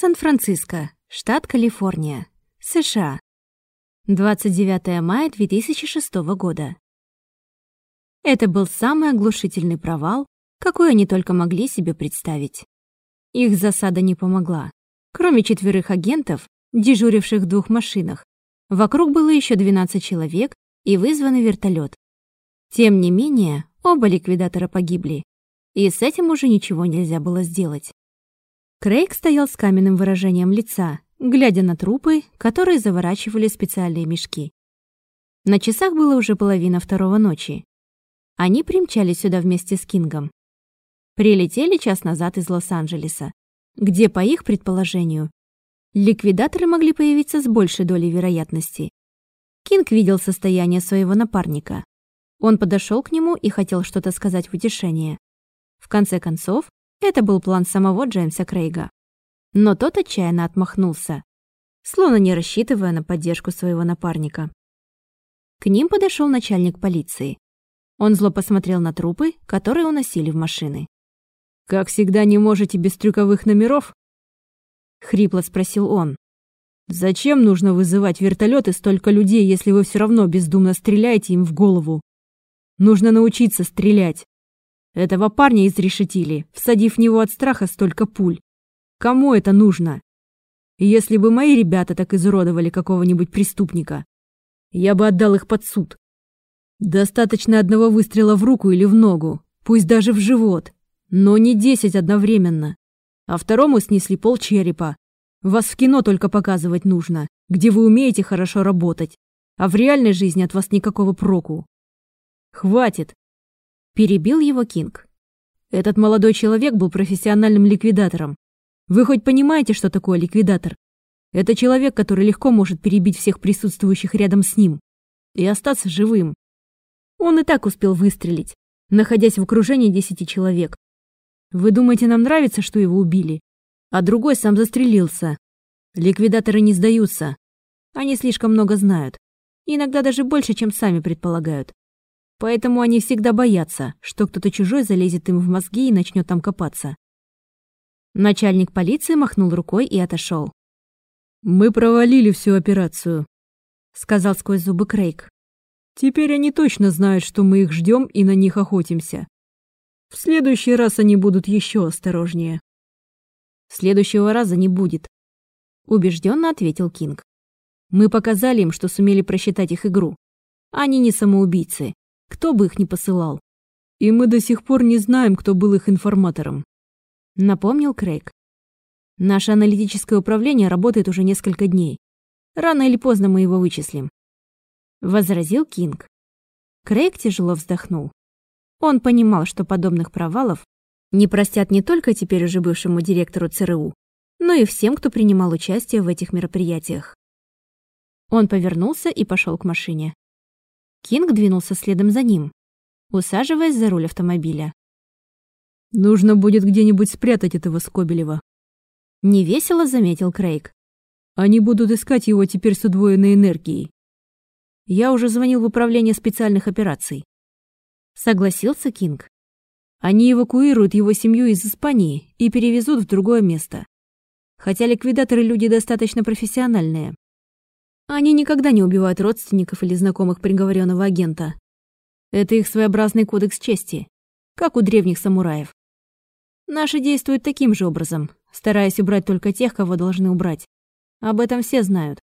Сан-Франциско, штат Калифорния, США. 29 мая 2006 года. Это был самый оглушительный провал, какой они только могли себе представить. Их засада не помогла. Кроме четверых агентов, дежуривших в двух машинах, вокруг было еще 12 человек и вызванный вертолет. Тем не менее, оба ликвидатора погибли, и с этим уже ничего нельзя было сделать. Крейг стоял с каменным выражением лица, глядя на трупы, которые заворачивали специальные мешки. На часах было уже половина второго ночи. Они примчались сюда вместе с Кингом. Прилетели час назад из Лос-Анджелеса, где, по их предположению, ликвидаторы могли появиться с большей долей вероятности. Кинг видел состояние своего напарника. Он подошел к нему и хотел что-то сказать в утешение. В конце концов, это был план самого Джеймса Крейга. Но тот отчаянно отмахнулся, словно не рассчитывая на поддержку своего напарника. К ним подошел начальник полиции. Он зло посмотрел на трупы, которые уносили в машины. «Как всегда не можете без трюковых номеров?» Хрипло спросил он. «Зачем нужно вызывать вертолеты столько людей, если вы все равно бездумно стреляете им в голову? Нужно научиться стрелять. Этого парня изрешетили, всадив в него от страха столько пуль. Кому это нужно? Если бы мои ребята так изуродовали какого-нибудь преступника, я бы отдал их под суд. Достаточно одного выстрела в руку или в ногу, пусть даже в живот, но не десять одновременно. А второму снесли пол черепа. Вас в кино только показывать нужно, где вы умеете хорошо работать, а в реальной жизни от вас никакого проку. Хватит, Перебил его Кинг. Этот молодой человек был профессиональным ликвидатором. Вы хоть понимаете, что такое ликвидатор? Это человек, который легко может перебить всех присутствующих рядом с ним и остаться живым. Он и так успел выстрелить, находясь в окружении десяти человек. Вы думаете, нам нравится, что его убили? А другой сам застрелился. Ликвидаторы не сдаются. Они слишком много знают. Иногда даже больше, чем сами предполагают. Поэтому они всегда боятся, что кто-то чужой залезет им в мозги и начнет там копаться. Начальник полиции махнул рукой и отошел. «Мы провалили всю операцию», — сказал сквозь зубы Крейг. «Теперь они точно знают, что мы их ждем и на них охотимся. В следующий раз они будут еще осторожнее». «Следующего раза не будет», — убежденно ответил Кинг. «Мы показали им, что сумели просчитать их игру. Они не самоубийцы, кто бы их ни посылал. И мы до сих пор не знаем, кто был их информатором. Напомнил Крейг. Наше аналитическое управление работает уже несколько дней. Рано или поздно мы его вычислим. Возразил Кинг. Крейг тяжело вздохнул. Он понимал, что подобных провалов не простят не только теперь уже бывшему директору ЦРУ, но и всем, кто принимал участие в этих мероприятиях. Он повернулся и пошел к машине. Кинг двинулся следом за ним, усаживаясь за руль автомобиля. «Нужно будет где-нибудь спрятать этого Скобелева», — невесело заметил Крейг. «Они будут искать его теперь с удвоенной энергией. Я уже звонил в управление специальных операций». Согласился Кинг. Они эвакуируют его семью из Испании и перевезут в другое место. Хотя ликвидаторы люди достаточно профессиональные. Они никогда не убивают родственников или знакомых приговоренного агента. Это их своеобразный кодекс чести, как у древних самураев. Наши действуют таким же образом, стараясь убрать только тех, кого должны убрать. Об этом все знают.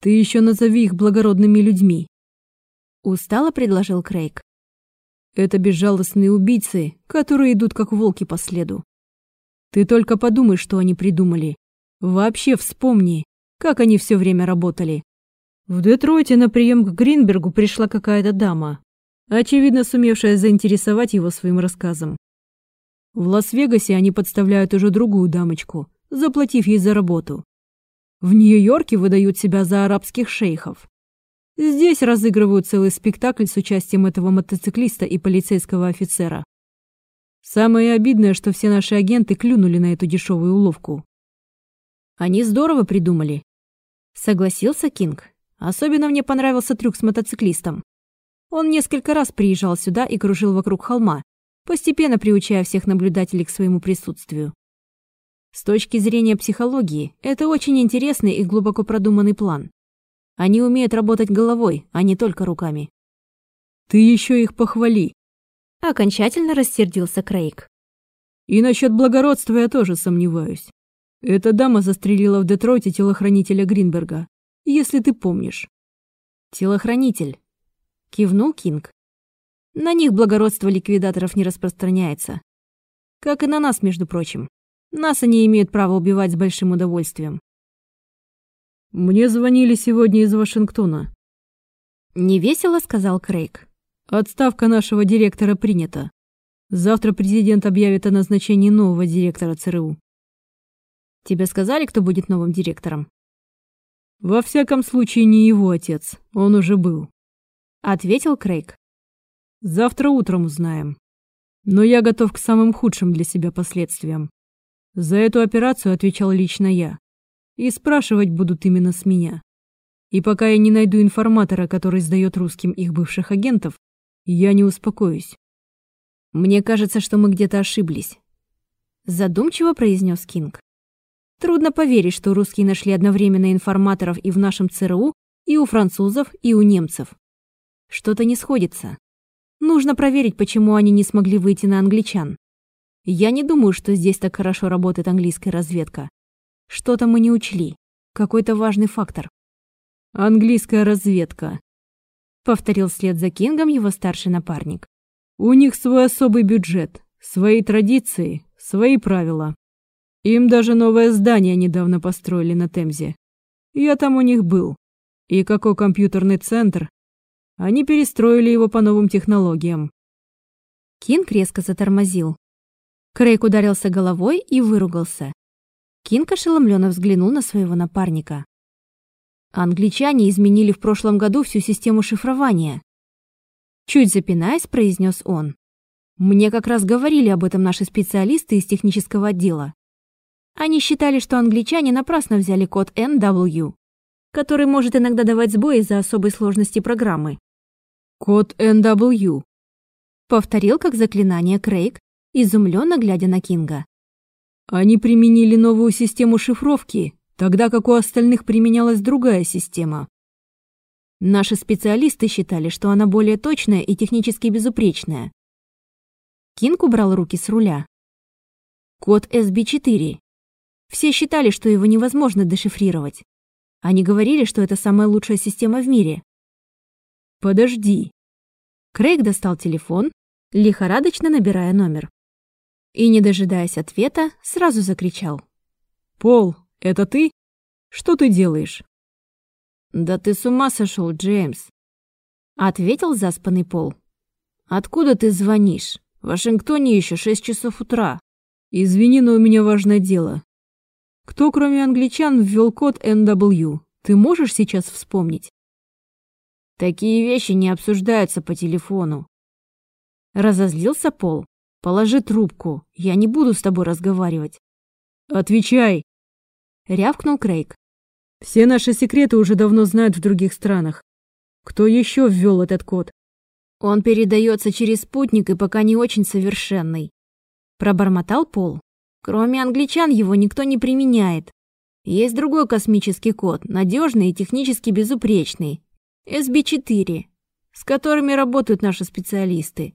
Ты еще назови их благородными людьми. Устало предложил Крейг. Это безжалостные убийцы, которые идут как волки по следу. Ты только подумай, что они придумали. Вообще вспомни, как они все время работали. В Детройте на прием к Гринбергу пришла какая-то дама, очевидно сумевшая заинтересовать его своим рассказом. В Лас-Вегасе они подставляют уже другую дамочку, заплатив ей за работу. В Нью-Йорке выдают себя за арабских шейхов. Здесь разыгрывают целый спектакль с участием этого мотоциклиста и полицейского офицера. Самое обидное, что все наши агенты клюнули на эту дешевую уловку. Они здорово придумали, Согласился Кинг. Особенно мне понравился трюк с мотоциклистом. Он несколько раз приезжал сюда и кружил вокруг холма, постепенно приучая всех наблюдателей к своему присутствию. С точки зрения психологии, это очень интересный и глубоко продуманный план. Они умеют работать головой, а не только руками. Ты еще их похвали. Окончательно рассердился Крейг. И насчет благородства я тоже сомневаюсь. Эта дама застрелила в Детройте телохранителя Гринберга, если ты помнишь. Телохранитель. Кивнул Кинг. На них благородство ликвидаторов не распространяется. Как и на нас, между прочим. Нас они имеют право убивать с большим удовольствием. Мне звонили сегодня из Вашингтона. Невесело сказал Крейг. Отставка нашего директора принята. Завтра президент объявит о назначении нового директора ЦРУ. Тебе сказали, кто будет новым директором? Во всяком случае, не его отец. Он уже был. Ответил Крейг. Завтра утром узнаем. Но я готов к самым худшим для себя последствиям. За эту операцию отвечал лично я. И спрашивать будут именно с меня. И пока я не найду информатора, который сдает русским их бывших агентов, я не успокоюсь. Мне кажется, что мы где-то ошиблись. Задумчиво произнес Кинг. Трудно поверить, что русские нашли одновременно информаторов и в нашем ЦРУ, и у французов, и у немцев. Что-то не сходится. Нужно проверить, почему они не смогли выйти на англичан. Я не думаю, что здесь так хорошо работает английская разведка. Что-то мы не учли. Какой-то важный фактор. Английская разведка. Повторил вслед за Кингом его старший напарник. У них свой особый бюджет, свои традиции, свои правила. Им даже новое здание недавно построили на Темзе. Я там у них был. И какой компьютерный центр. Они перестроили его по новым технологиям. Кинг резко затормозил, Крейг ударился головой и выругался. Кинг ошеломленно взглянул на своего напарника. Англичане изменили в прошлом году всю систему шифрования. Чуть запинаясь, произнес он. Мне как раз говорили об этом наши специалисты из технического отдела. Они считали, что англичане напрасно взяли код NW, который может иногда давать сбои из-за особой сложности программы. Код NW. Повторил как заклинание Крейг, изумленно глядя на Кинга. Они применили новую систему шифровки, тогда как у остальных применялась другая система. Наши специалисты считали, что она более точная и технически безупречная. Кинг убрал руки с руля. Код SB4. Все считали, что его невозможно дешифрировать. Они говорили, что это самая лучшая система в мире. Подожди. Крейг достал телефон, лихорадочно набирая номер и, не дожидаясь ответа, сразу закричал. «Пол, это ты? Что ты делаешь?» «Да ты с ума сошел, Джеймс!» Ответил заспанный Пол. «Откуда ты звонишь? В Вашингтоне еще шесть часов утра». «Извини, но у меня важное дело. Кто, кроме англичан, ввел код NW? Ты можешь сейчас вспомнить?» «Такие вещи не обсуждаются по телефону». Разозлился Пол. Положи трубку, я не буду с тобой разговаривать. Отвечай, рявкнул Крейг. Все наши секреты уже давно знают в других странах. Кто еще ввел этот код? Он передается через спутник и пока не очень совершенный. Пробормотал Пол. Кроме англичан его никто не применяет. Есть другой космический код, надежный и технически безупречный. SB4, с которыми работают наши специалисты.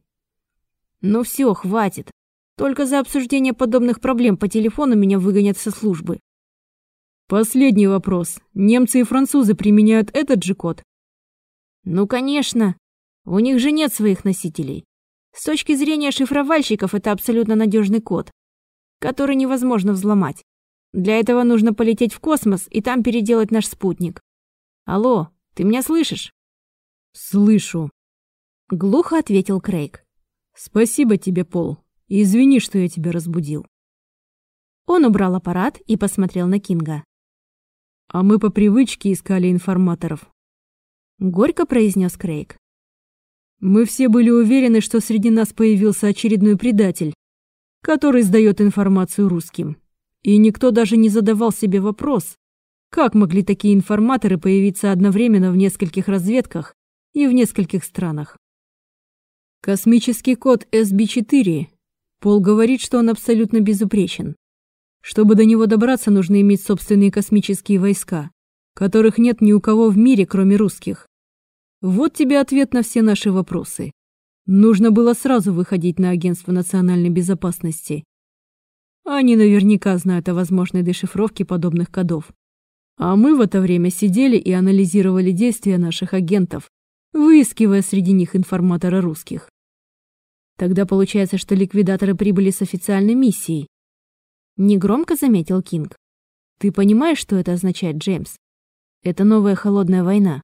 Ну все, хватит. Только за обсуждение подобных проблем по телефону меня выгонят со службы. Последний вопрос. Немцы и французы применяют этот же код? Ну, конечно. У них же нет своих носителей. С точки зрения шифровальщиков это абсолютно надежный код, который невозможно взломать. Для этого нужно полететь в космос и там переделать наш спутник. Алло, ты меня слышишь? Слышу. Глухо ответил Крейг. Спасибо тебе, Пол. Извини, что я тебя разбудил. Он убрал аппарат и посмотрел на Кинга. А мы по привычке искали информаторов. Горько произнес Крейг. Мы все были уверены, что среди нас появился очередной предатель, который сдает информацию русским. И никто даже не задавал себе вопрос, как могли такие информаторы появиться одновременно в нескольких разведках и в нескольких странах. Космический код SB4. Пол говорит, что он абсолютно безупречен. Чтобы до него добраться, нужно иметь собственные космические войска, которых нет ни у кого в мире, кроме русских. Вот тебе ответ на все наши вопросы. Нужно было сразу выходить на Агентство национальной безопасности. Они наверняка знают о возможной дешифровке подобных кодов. А мы в это время сидели и анализировали действия наших агентов, выискивая среди них информатора русских. Тогда получается, что ликвидаторы прибыли с официальной миссией. Негромко заметил Кинг. Ты понимаешь, что это означает, Джеймс? Это новая холодная война.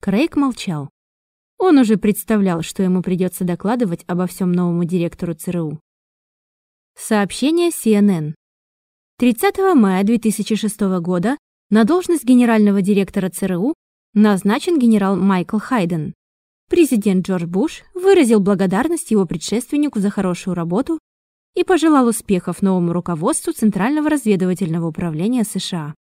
Крейг молчал. Он уже представлял, что ему придется докладывать обо всем новому директору ЦРУ. Сообщение CNN. 30 мая 2006 года на должность генерального директора ЦРУ назначен генерал Майкл Хайден. Президент Джордж Буш выразил благодарность его предшественнику за хорошую работу и пожелал успехов новому руководству Центрального разведывательного управления США.